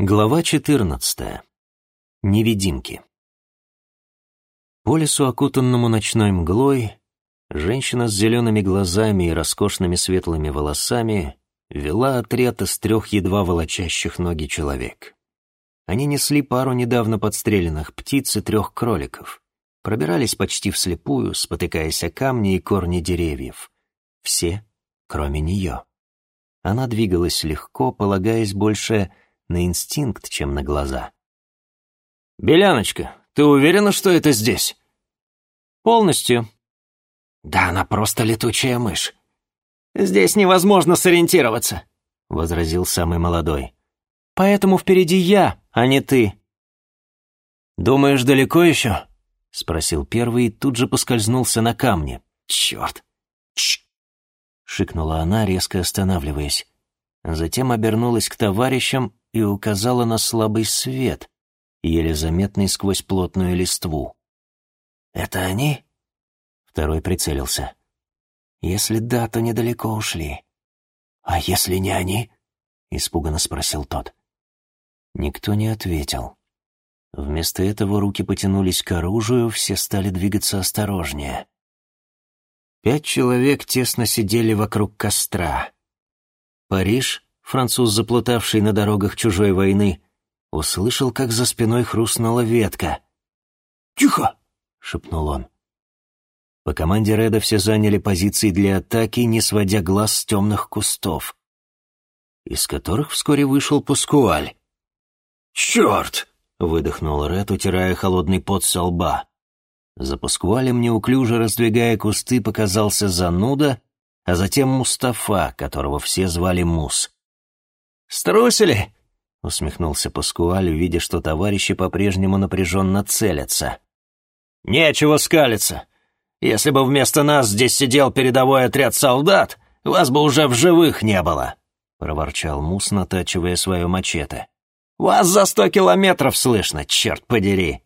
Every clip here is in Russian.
Глава 14. Невидимки. По лесу, окутанному ночной мглой, женщина с зелеными глазами и роскошными светлыми волосами вела отряд из трех едва волочащих ноги человек. Они несли пару недавно подстреленных птиц и трех кроликов, пробирались почти вслепую, спотыкаясь о камни и корни деревьев. Все, кроме нее. Она двигалась легко, полагаясь больше на инстинкт, чем на глаза. «Беляночка, ты уверена, что это здесь?» «Полностью». «Да она просто летучая мышь. Здесь невозможно сориентироваться», — возразил самый молодой. «Поэтому впереди я, а не ты». «Думаешь, далеко еще?» — спросил первый и тут же поскользнулся на камне. «Черт!» «Чш!» — шикнула она, резко останавливаясь. Затем обернулась к товарищам и указала на слабый свет, еле заметный сквозь плотную листву. «Это они?» Второй прицелился. «Если да, то недалеко ушли. А если не они?» — испуганно спросил тот. Никто не ответил. Вместо этого руки потянулись к оружию, все стали двигаться осторожнее. Пять человек тесно сидели вокруг костра. Париж француз, заплутавший на дорогах чужой войны, услышал, как за спиной хрустнула ветка. «Тихо!» — шепнул он. По команде Реда все заняли позиции для атаки, не сводя глаз с темных кустов, из которых вскоре вышел Пускуаль. «Черт!» — выдохнул Ред, утирая холодный пот со лба. За Пускуалем, неуклюже раздвигая кусты, показался зануда, а затем Мустафа, которого все звали Мус. «Струсили?» — усмехнулся Паскуаль, видя, что товарищи по-прежнему напряженно целятся. «Нечего скалиться. Если бы вместо нас здесь сидел передовой отряд солдат, вас бы уже в живых не было», — проворчал Мус, натачивая свое мачете. «Вас за сто километров слышно, черт подери!»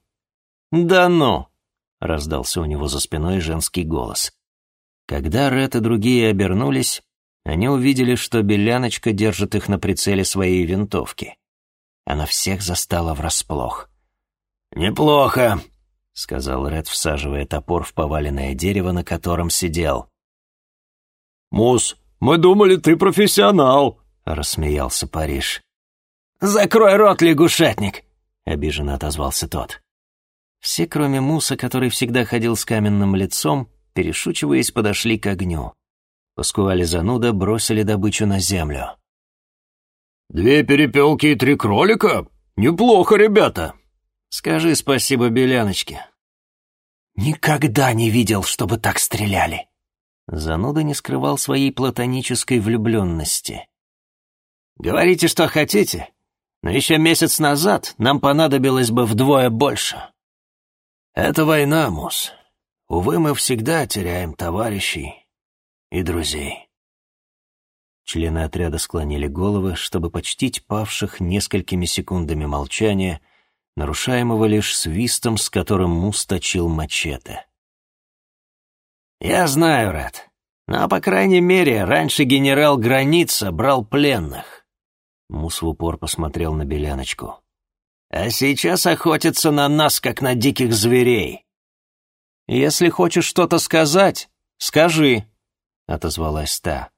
«Да ну!» — раздался у него за спиной женский голос. Когда Ред и другие обернулись, они увидели, что Беляночка держит их на прицеле своей винтовки. Она всех застала врасплох. «Неплохо», — сказал Ред, всаживая топор в поваленное дерево, на котором сидел. «Мус, мы думали, ты профессионал», — рассмеялся Париж. «Закрой рот, лягушатник!» — обиженно отозвался тот. Все, кроме Муса, который всегда ходил с каменным лицом, перешучиваясь, подошли к огню. Паскуаль зануда бросили добычу на землю. «Две перепелки и три кролика? Неплохо, ребята!» «Скажи спасибо Беляночке». «Никогда не видел, чтобы так стреляли!» Зануда не скрывал своей платонической влюбленности. «Говорите, что хотите, но еще месяц назад нам понадобилось бы вдвое больше. Это война, Мус. Увы, мы всегда теряем товарищей, и друзей. Члены отряда склонили головы, чтобы почтить павших несколькими секундами молчания, нарушаемого лишь свистом, с которым Мус точил мачете. «Я знаю, Ред, но, по крайней мере, раньше генерал Граница брал пленных». Мус в упор посмотрел на Беляночку. «А сейчас охотятся на нас, как на диких зверей». «Если хочешь что-то сказать, скажи», — отозвалась та.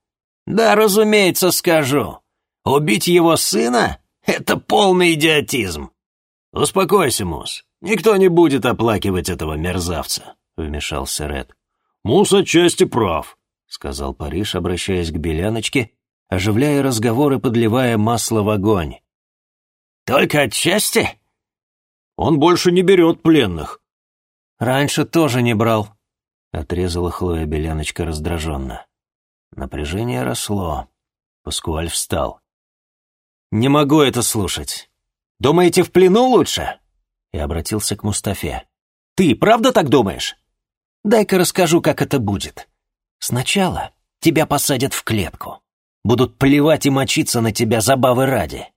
«Да, разумеется, скажу. Убить его сына — это полный идиотизм». «Успокойся, Мус. Никто не будет оплакивать этого мерзавца», — вмешался Ред. «Мус отчасти прав», — сказал Париж, обращаясь к Беляночке, оживляя разговор и подливая масло в огонь. «Только отчасти?» «Он больше не берет пленных». «Раньше тоже не брал», Отрезала Хлоя Беляночка раздраженно. Напряжение росло. Паскуаль встал. «Не могу это слушать. Думаете, в плену лучше?» И обратился к Мустафе. «Ты правда так думаешь? Дай-ка расскажу, как это будет. Сначала тебя посадят в клетку. Будут плевать и мочиться на тебя забавы ради.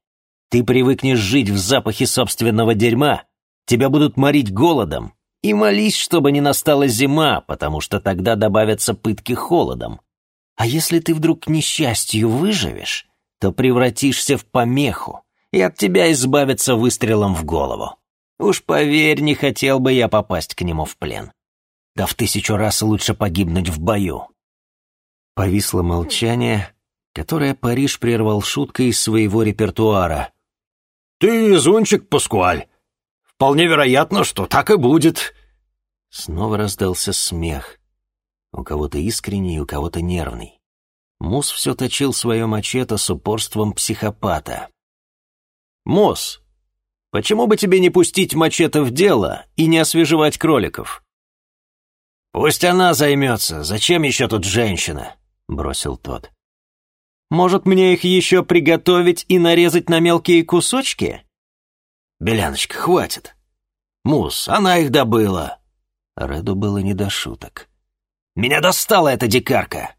Ты привыкнешь жить в запахе собственного дерьма, тебя будут морить голодом, и молись, чтобы не настала зима, потому что тогда добавятся пытки холодом. А если ты вдруг к несчастью выживешь, то превратишься в помеху, и от тебя избавиться выстрелом в голову. Уж поверь, не хотел бы я попасть к нему в плен. Да в тысячу раз лучше погибнуть в бою. Повисло молчание, которое Париж прервал шуткой из своего репертуара. «Ты везунчик, Паскуаль. Вполне вероятно, что так и будет». Снова раздался смех. У кого-то искренний, у кого-то нервный. Мус все точил свое мачете с упорством психопата. «Мус, почему бы тебе не пустить мачете в дело и не освежевать кроликов?» «Пусть она займется. Зачем еще тут женщина?» — бросил тот. «Может, мне их еще приготовить и нарезать на мелкие кусочки?» «Беляночка, хватит. Мус, она их добыла». Реду было не до шуток. «Меня достала эта дикарка!»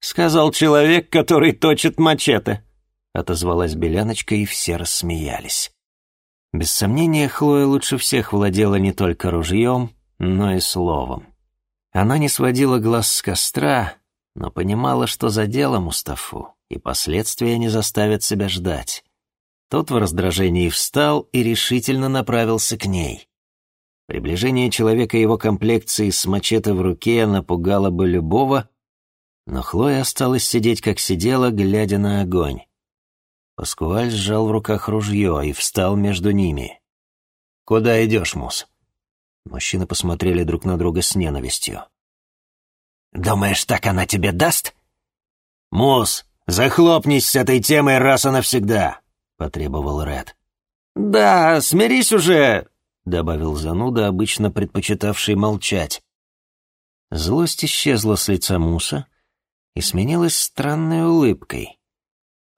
Сказал человек, который точит мачете. Отозвалась Беляночка, и все рассмеялись. Без сомнения, Хлоя лучше всех владела не только ружьем, но и словом. Она не сводила глаз с костра, но понимала, что задела Мустафу, и последствия не заставят себя ждать. Тот в раздражении встал и решительно направился к ней. Приближение человека его комплекции с мачете в руке напугало бы любого, но Хлоя осталась сидеть, как сидела, глядя на огонь. Паскуаль сжал в руках ружье и встал между ними. «Куда идешь, Мус?» Мужчины посмотрели друг на друга с ненавистью. «Думаешь, так она тебе даст?» «Мус, захлопнись с этой темой раз и навсегда», — потребовал Ред. «Да, смирись уже», — добавил зануда, обычно предпочитавший молчать. Злость исчезла с лица Муса, и сменилась странной улыбкой.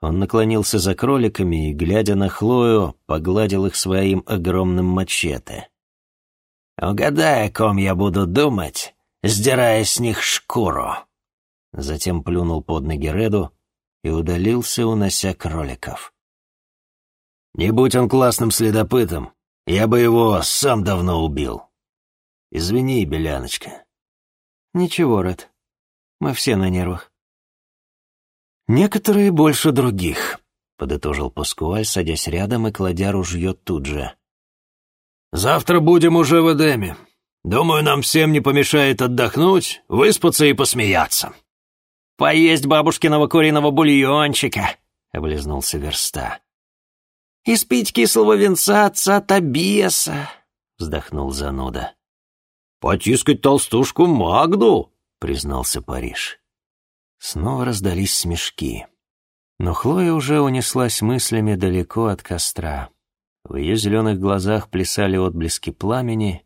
Он наклонился за кроликами и, глядя на Хлою, погладил их своим огромным мачете. «Угадай, о ком я буду думать, сдирая с них шкуру!» Затем плюнул под ноги Реду и удалился, унося кроликов. «Не будь он классным следопытом, я бы его сам давно убил. Извини, Беляночка». «Ничего, Ред, мы все на нервах. «Некоторые больше других», — подытожил Паскуаль, садясь рядом и кладя ружье тут же. «Завтра будем уже в Эдеме. Думаю, нам всем не помешает отдохнуть, выспаться и посмеяться». «Поесть бабушкиного куриного бульончика», — облизнулся Верста. «И спить кислого венца отца Табиаса», — вздохнул зануда. «Потискать толстушку Магду», — признался Париж. Снова раздались смешки. Но Хлоя уже унеслась мыслями далеко от костра. В ее зеленых глазах плясали отблески пламени,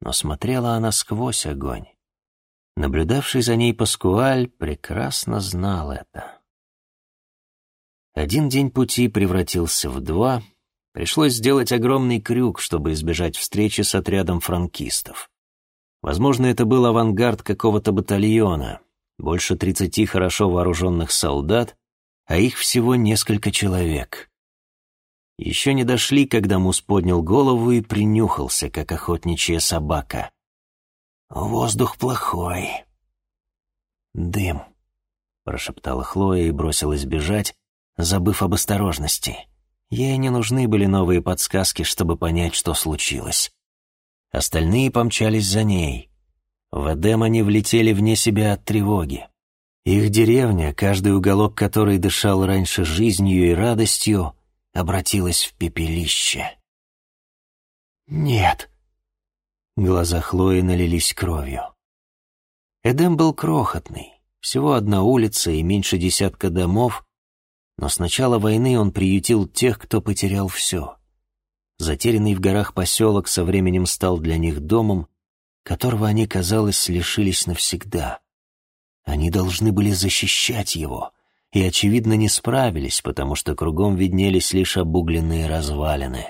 но смотрела она сквозь огонь. Наблюдавший за ней Паскуаль прекрасно знал это. Один день пути превратился в два. Пришлось сделать огромный крюк, чтобы избежать встречи с отрядом франкистов. Возможно, это был авангард какого-то батальона, больше тридцати хорошо вооруженных солдат, а их всего несколько человек. Еще не дошли, когда Мус поднял голову и принюхался, как охотничья собака. «Воздух плохой». «Дым», — прошептала Хлоя и бросилась бежать, забыв об осторожности. Ей не нужны были новые подсказки, чтобы понять, что случилось. Остальные помчались за ней. В Эдем они влетели вне себя от тревоги. Их деревня, каждый уголок которой дышал раньше жизнью и радостью, обратилась в пепелище. «Нет». Глаза Хлои налились кровью. Эдем был крохотный, всего одна улица и меньше десятка домов, но с начала войны он приютил тех, кто потерял все. Затерянный в горах поселок со временем стал для них домом, которого они, казалось, лишились навсегда. Они должны были защищать его, и, очевидно, не справились, потому что кругом виднелись лишь обугленные развалины.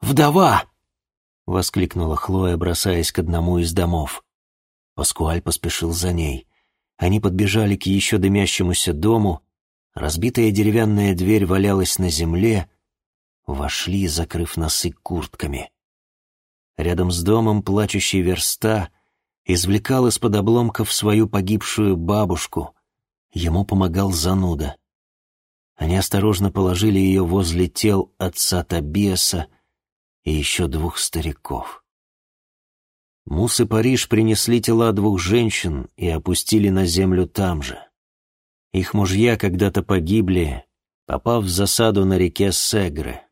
«Вдова!» — воскликнула Хлоя, бросаясь к одному из домов. Паскуаль поспешил за ней. Они подбежали к еще дымящемуся дому, разбитая деревянная дверь валялась на земле, Вошли, закрыв носы куртками. Рядом с домом плачущий верста извлекал из-под обломков свою погибшую бабушку. Ему помогал зануда. Они осторожно положили ее возле тел отца Табиаса и еще двух стариков. Мус и Париж принесли тела двух женщин и опустили на землю там же. Их мужья когда-то погибли, попав в засаду на реке Сегры.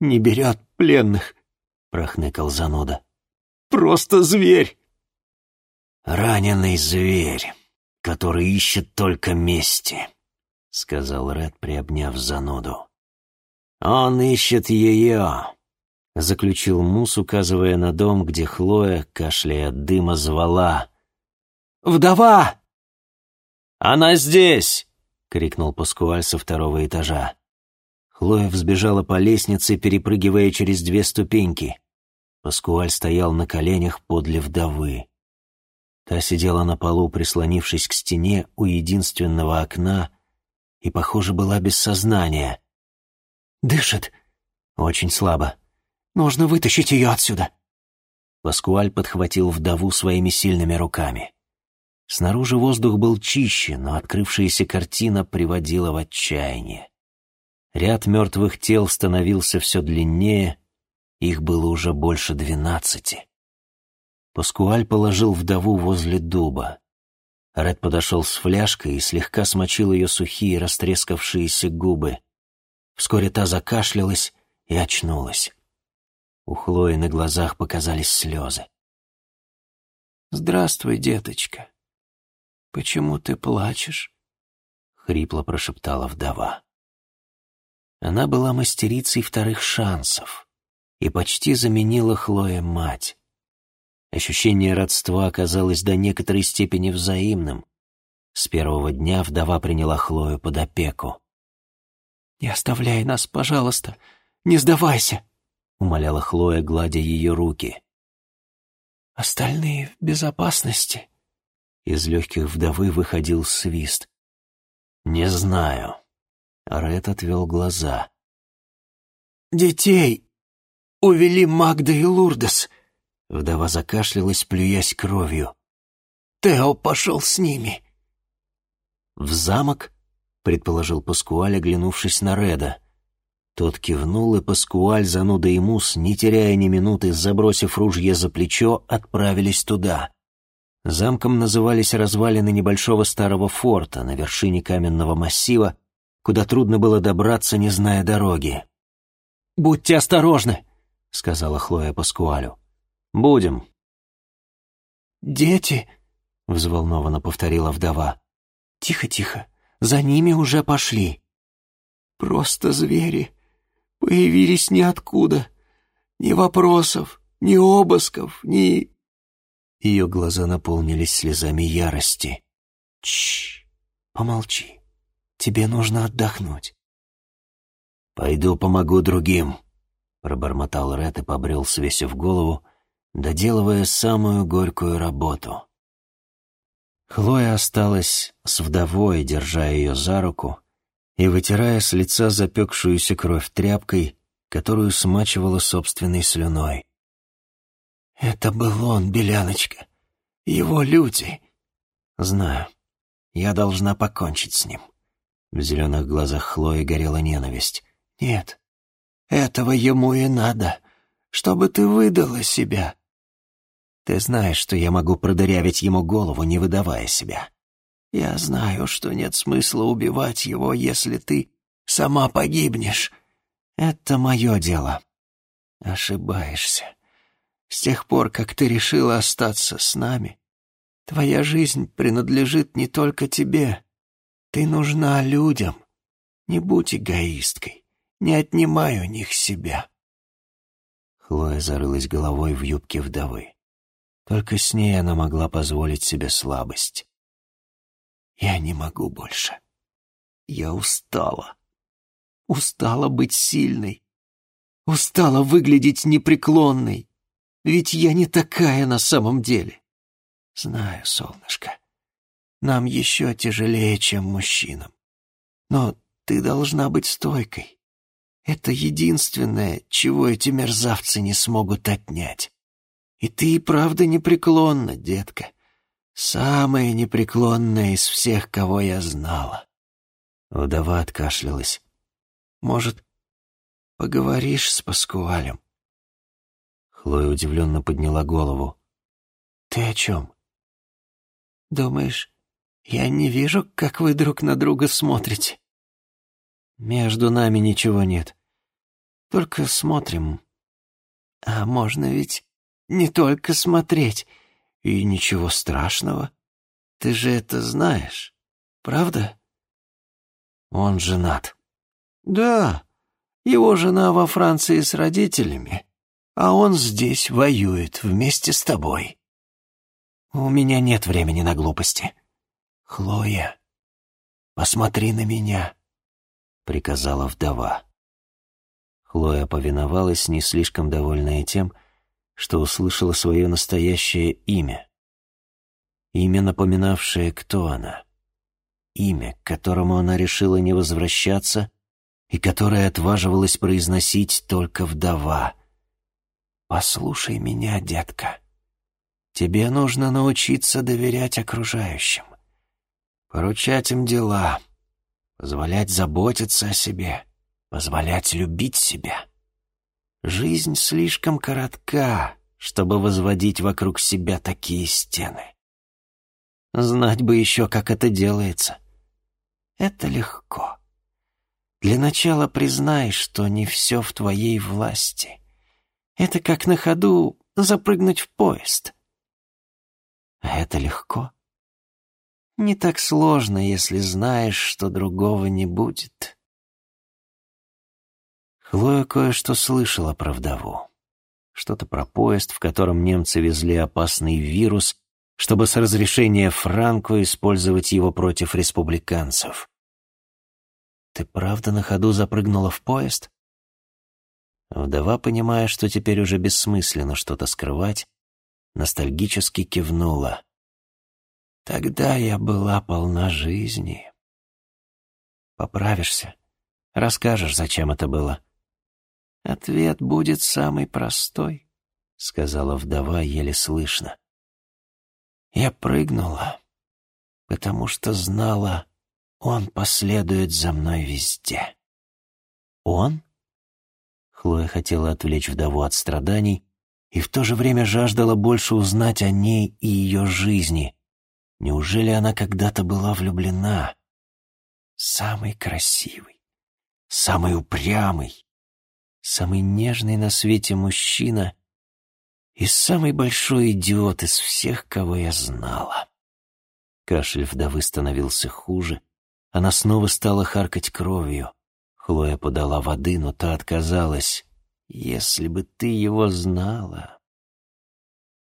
«Не берет пленных», — прохныкал зануда. «Просто зверь!» «Раненый зверь, который ищет только мести», — сказал Ред, приобняв зануду. «Он ищет ее», — заключил Мус, указывая на дом, где Хлоя, кашляя от дыма, звала. «Вдова!» «Она здесь!» — крикнул Паскуаль со второго этажа. Хлоя взбежала по лестнице, перепрыгивая через две ступеньки. Паскуаль стоял на коленях подле вдовы. Та сидела на полу, прислонившись к стене у единственного окна, и, похоже, была без сознания. «Дышит?» «Очень слабо. Нужно вытащить ее отсюда!» Паскуаль подхватил вдову своими сильными руками. Снаружи воздух был чище, но открывшаяся картина приводила в отчаяние. Ряд мертвых тел становился все длиннее, их было уже больше двенадцати. Паскуаль положил вдову возле дуба. Ред подошел с фляжкой и слегка смочил ее сухие растрескавшиеся губы. Вскоре та закашлялась и очнулась. У Хлои на глазах показались слезы. «Здравствуй, деточка. Почему ты плачешь?» — хрипло прошептала вдова. Она была мастерицей вторых шансов и почти заменила Хлое мать. Ощущение родства оказалось до некоторой степени взаимным. С первого дня вдова приняла Хлою под опеку. «Не оставляй нас, пожалуйста, не сдавайся!» — умоляла Хлоя, гладя ее руки. «Остальные в безопасности?» Из легких вдовы выходил свист. «Не знаю». Ред отвел глаза. «Детей увели Магда и Лурдес», Вдова закашлялась, плюясь кровью. «Тео пошел с ними». «В замок?» — предположил Паскуаль, оглянувшись на Реда. Тот кивнул, и Паскуаль, зануда и Мус, не теряя ни минуты, забросив ружье за плечо, отправились туда. Замком назывались развалины небольшого старого форта на вершине каменного массива, куда трудно было добраться, не зная дороги. «Будьте осторожны», — сказала Хлоя Паскуалю. «Будем». «Дети», — взволнованно повторила вдова. «Тихо, тихо, за ними уже пошли». «Просто звери. Появились ниоткуда. Ни вопросов, ни обысков, ни...» Ее глаза наполнились слезами ярости. «Чш, помолчи. Тебе нужно отдохнуть». «Пойду помогу другим», — пробормотал Ред и побрел, свесив голову, доделывая самую горькую работу. Хлоя осталась с вдовой, держа ее за руку и вытирая с лица запекшуюся кровь тряпкой, которую смачивала собственной слюной. «Это был он, Беляночка. Его люди». «Знаю. Я должна покончить с ним». В зеленых глазах Хлои горела ненависть. «Нет, этого ему и надо, чтобы ты выдала себя. Ты знаешь, что я могу продырявить ему голову, не выдавая себя. Я знаю, что нет смысла убивать его, если ты сама погибнешь. Это мое дело. Ошибаешься. С тех пор, как ты решила остаться с нами, твоя жизнь принадлежит не только тебе. Ты нужна людям. Не будь эгоисткой. Не отнимай у них себя. Хлоя зарылась головой в юбке вдовы. Только с ней она могла позволить себе слабость. «Я не могу больше. Я устала. Устала быть сильной. Устала выглядеть непреклонной. Ведь я не такая на самом деле. Знаю, солнышко, нам еще тяжелее, чем мужчинам. Но ты должна быть стойкой. Это единственное, чего эти мерзавцы не смогут отнять. И ты и правда непреклонна, детка. Самая непреклонная из всех, кого я знала. Вдова откашлялась. «Может, поговоришь с Паскуалем?» Хлоя удивленно подняла голову. «Ты о чем?» «Думаешь, я не вижу, как вы друг на друга смотрите?» «Между нами ничего нет. Только смотрим. А можно ведь не только смотреть, и ничего страшного. Ты же это знаешь, правда?» «Он женат». «Да, его жена во Франции с родителями, а он здесь воюет вместе с тобой». «У меня нет времени на глупости». «Хлоя, посмотри на меня», — приказала вдова. Хлоя повиновалась, не слишком довольная тем, что услышала свое настоящее имя. Имя, напоминавшее, кто она. Имя, к которому она решила не возвращаться и которое отваживалась произносить только вдова. «Послушай меня, детка. Тебе нужно научиться доверять окружающим, поручать им дела, позволять заботиться о себе» позволять любить себя. Жизнь слишком коротка, чтобы возводить вокруг себя такие стены. Знать бы еще, как это делается. Это легко. Для начала признай, что не все в твоей власти. Это как на ходу запрыгнуть в поезд. А это легко. Не так сложно, если знаешь, что другого не будет. Хлоя кое-что слышала про вдову. Что-то про поезд, в котором немцы везли опасный вирус, чтобы с разрешения Франко использовать его против республиканцев. «Ты правда на ходу запрыгнула в поезд?» Вдова, понимая, что теперь уже бессмысленно что-то скрывать, ностальгически кивнула. «Тогда я была полна жизни». «Поправишься. Расскажешь, зачем это было». «Ответ будет самый простой», — сказала вдова еле слышно. Я прыгнула, потому что знала, он последует за мной везде. «Он?» Хлоя хотела отвлечь вдову от страданий и в то же время жаждала больше узнать о ней и ее жизни. Неужели она когда-то была влюблена? Самый красивый, самый упрямый, самый нежный на свете мужчина и самый большой идиот из всех, кого я знала. Кашель вдовы становился хуже, она снова стала харкать кровью. Хлоя подала воды, но та отказалась. «Если бы ты его знала...»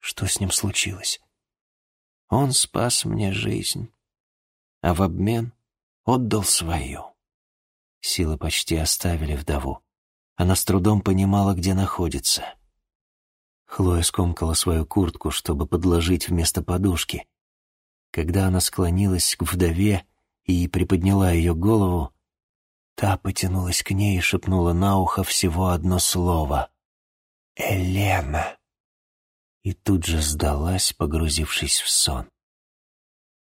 Что с ним случилось? Он спас мне жизнь, а в обмен отдал свою. Силы почти оставили вдову. Она с трудом понимала, где находится. Хлоя скомкала свою куртку, чтобы подложить вместо подушки. Когда она склонилась к вдове и приподняла ее голову, та потянулась к ней и шепнула на ухо всего одно слово — «Елена!» и тут же сдалась, погрузившись в сон.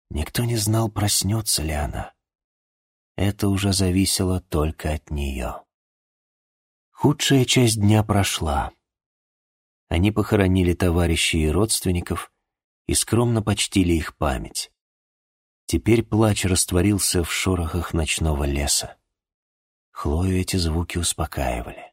Никто не знал, проснется ли она. Это уже зависело только от нее. Худшая часть дня прошла. Они похоронили товарищей и родственников и скромно почтили их память. Теперь плач растворился в шорохах ночного леса. Хлою эти звуки успокаивали.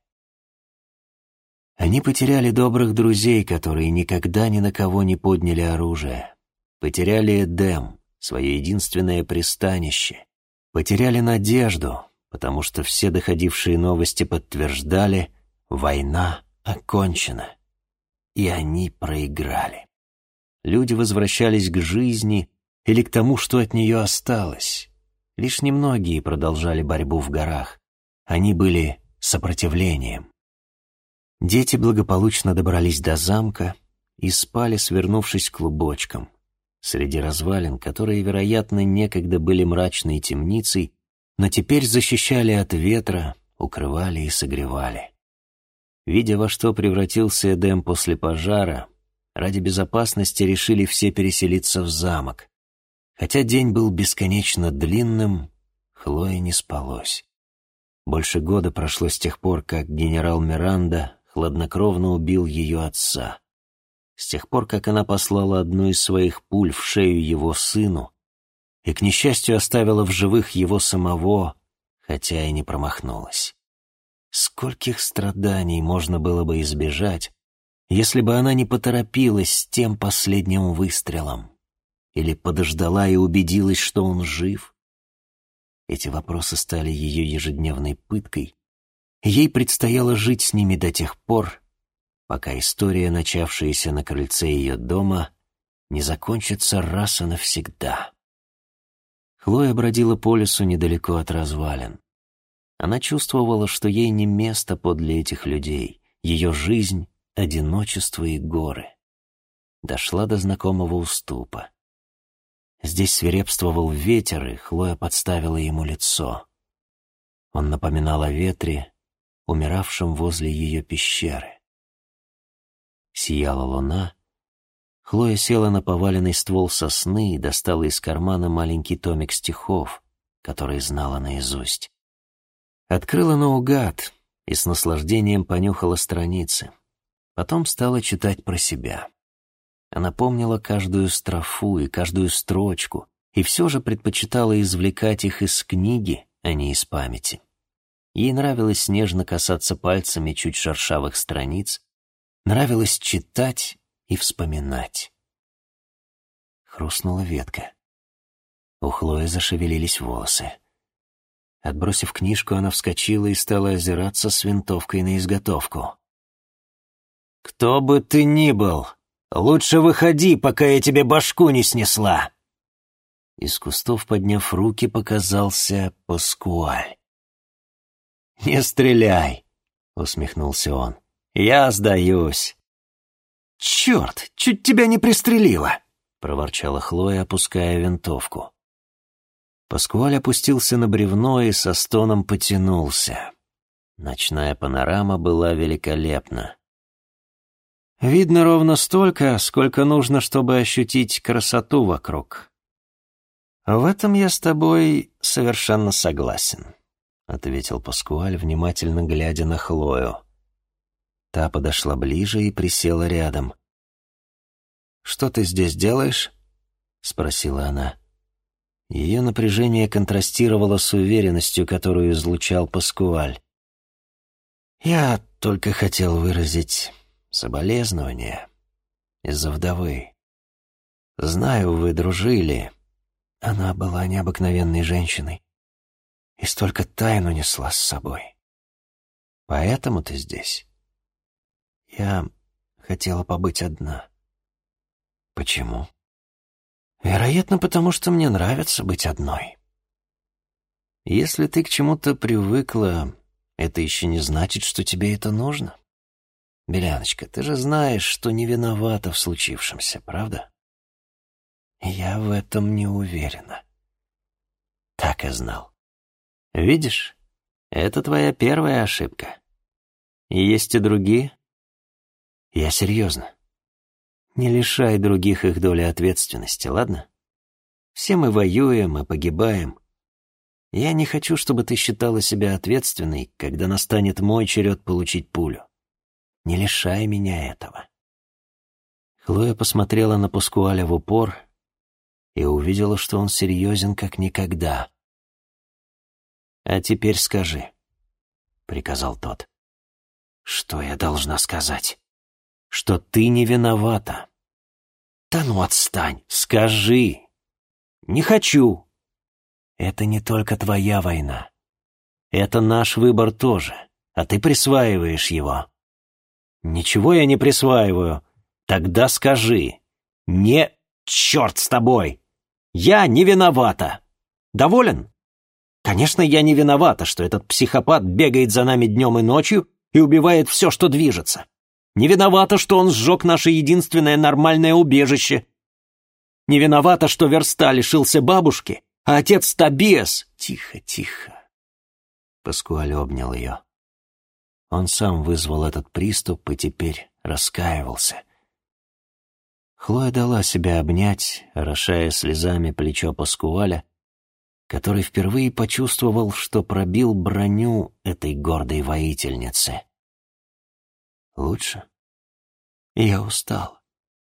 Они потеряли добрых друзей, которые никогда ни на кого не подняли оружие. Потеряли Эдем, свое единственное пристанище. Потеряли надежду, потому что все доходившие новости подтверждали, война окончена, и они проиграли. Люди возвращались к жизни или к тому, что от нее осталось. Лишь немногие продолжали борьбу в горах. Они были сопротивлением. Дети благополучно добрались до замка и спали, свернувшись клубочком, среди развалин, которые, вероятно, некогда были мрачной темницей, но теперь защищали от ветра, укрывали и согревали. Видя, во что превратился Эдем после пожара, ради безопасности решили все переселиться в замок. Хотя день был бесконечно длинным, Хлое не спалось. Больше года прошло с тех пор, как генерал Миранда хладнокровно убил ее отца. С тех пор, как она послала одну из своих пуль в шею его сыну и, к несчастью, оставила в живых его самого, хотя и не промахнулась. Скольких страданий можно было бы избежать, если бы она не поторопилась с тем последним выстрелом или подождала и убедилась, что он жив? Эти вопросы стали ее ежедневной пыткой, ей предстояло жить с ними до тех пор, пока история, начавшаяся на крыльце ее дома, не закончится раз и навсегда. Хлоя бродила по лесу недалеко от развалин. Она чувствовала, что ей не место подле этих людей, ее жизнь — одиночество и горы. Дошла до знакомого уступа. Здесь свирепствовал ветер, и Хлоя подставила ему лицо. Он напоминал о ветре, умиравшем возле ее пещеры. Сияла луна. Хлоя села на поваленный ствол сосны и достала из кармана маленький томик стихов, который знала наизусть. Открыла наугад и с наслаждением понюхала страницы. Потом стала читать про себя. Она помнила каждую строфу и каждую строчку, и все же предпочитала извлекать их из книги, а не из памяти. Ей нравилось нежно касаться пальцами чуть шершавых страниц, нравилось читать и вспоминать. Хрустнула ветка. У Хлои зашевелились волосы. Отбросив книжку, она вскочила и стала озираться с винтовкой на изготовку. «Кто бы ты ни был, Лучше выходи, пока я тебе башку не снесла!» Из кустов, подняв руки, показался Паскуаль. «Не стреляй!» — усмехнулся он. «Я сдаюсь!» «Черт, чуть тебя не пристрелила!» — проворчала Хлоя, опуская винтовку. Паскуаль опустился на бревно и со стоном потянулся. Ночная панорама была великолепна. Видно ровно столько, сколько нужно, чтобы ощутить красоту вокруг. В этом я с тобой совершенно согласен, ответил Паскуаль, внимательно глядя на Хлою. Та подошла ближе и присела рядом. «Что ты здесь делаешь?» — спросила она. Ее напряжение контрастировало с уверенностью, которую излучал Паскуаль. «Я только хотел выразить соболезнования из-за вдовы. Знаю, вы дружили. Она была необыкновенной женщиной и столько тайну несла с собой. Поэтому ты здесь. Я хотела побыть одна. Почему? Вероятно, потому что мне нравится быть одной. Если ты к чему-то привыкла, это еще не значит, что тебе это нужно. Беляночка, ты же знаешь, что не виновата в случившемся, правда? Я в этом не уверена. Так и знал. Видишь, это твоя первая ошибка. И есть и другие. Я серьезно. Не лишай других их доли ответственности, ладно? Все мы воюем и погибаем. Я не хочу, чтобы ты считала себя ответственной, когда настанет мой черед получить пулю. Не лишай меня этого. Хлоя посмотрела на Паскуаля в упор и увидела, что он серьезен как никогда. «А теперь скажи», — приказал тот. «Что я должна сказать?» «Что ты не виновата». «Да ну отстань, скажи!» «Не хочу!» «Это не только твоя война. Это наш выбор тоже, а ты присваиваешь его. «Ничего я не присваиваю. Тогда скажи. Не... Черт с тобой! Я не виновата. Доволен? Конечно, я не виновата, что этот психопат бегает за нами днем и ночью и убивает все, что движется. Не виновата, что он сжег наше единственное нормальное убежище. Не виновата, что Верста лишился бабушки, а отец Табиас... Тихо, тихо. Паскуаль обнял ее. Он сам вызвал этот приступ и теперь раскаивался. Хлоя дала себя обнять, орошая слезами плечо Паскуаля, который впервые почувствовал, что пробил броню этой гордой воительницы. «Лучше? Я устал»,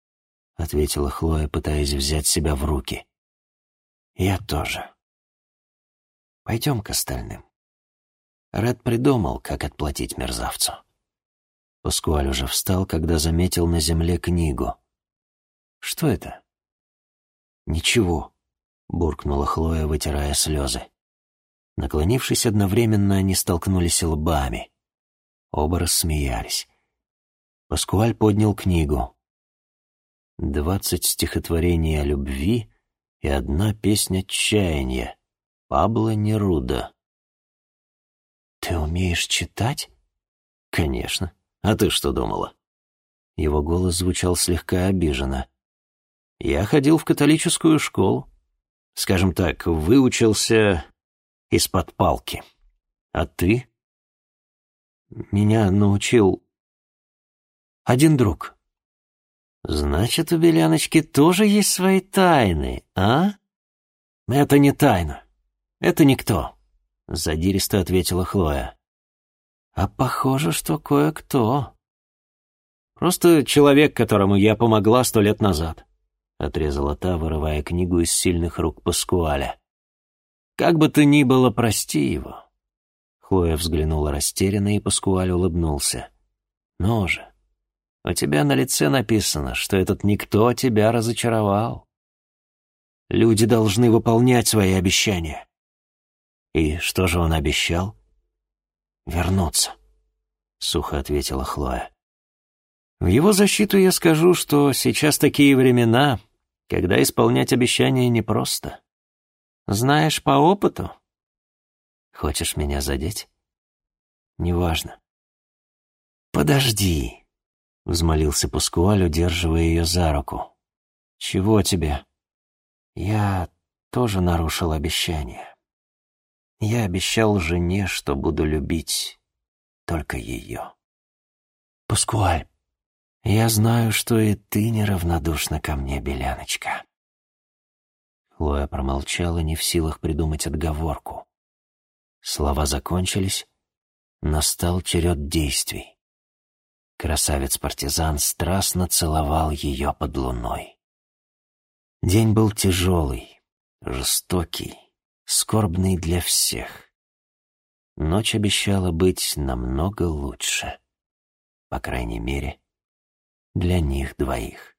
— ответила Хлоя, пытаясь взять себя в руки. «Я тоже. Пойдем к остальным». Ред придумал, как отплатить мерзавцу. Паскуаль уже встал, когда заметил на земле книгу. «Что это?» «Ничего», — буркнула Хлоя, вытирая слезы. Наклонившись одновременно, они столкнулись лбами. Оба рассмеялись. Паскуаль поднял книгу. Двадцать стихотворений о любви и одна песня чаяния. Пабло Неруда. «Ты умеешь читать?» «Конечно. А ты что думала?» Его голос звучал слегка обиженно. «Я ходил в католическую школу. Скажем так, выучился из-под палки. А ты?» «Меня научил один друг». «Значит, у Беляночки тоже есть свои тайны, а?» «Это не тайна. Это никто», — задиристо ответила Хлоя. А похоже, что кое-кто. Просто человек, которому я помогла сто лет назад. Отрезала та, вырывая книгу из сильных рук Паскуаля. Как бы то ни было, прости его. Хлоя взглянула растерянно, и Паскуаль улыбнулся. «Ну же, у тебя на лице написано, что этот никто тебя разочаровал. Люди должны выполнять свои обещания». «И что же он обещал?» вернуться», — сухо ответила Хлоя. «В его защиту я скажу, что сейчас такие времена, когда исполнять обещания непросто. Знаешь по опыту. Хочешь меня задеть? Неважно. Подожди, — взмолился Паскуаль, удерживая ее за руку. Чего тебе? Я тоже нарушил обещание. Я обещал жене, что буду любить только ее. Паскуаль, я знаю, что и ты неравнодушна ко мне, Беляночка. Хлоя промолчала, не в силах придумать отговорку. Слова закончились, настал черед действий. Красавец-партизан страстно целовал ее под луной. День был тяжелый, жестокий скорбный для всех. Ночь обещала быть намного лучше. По крайней мере, для них двоих.